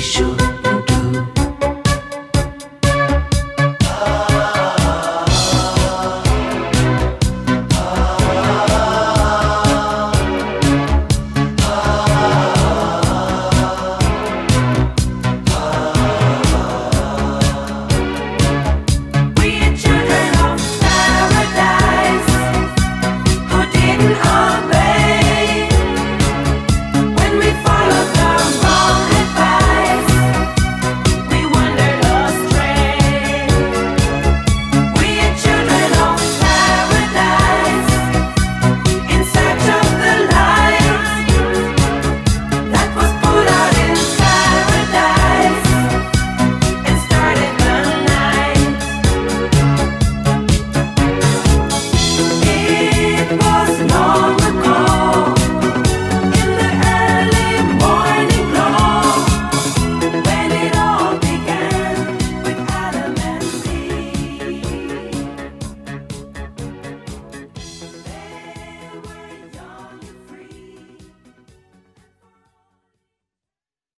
Show.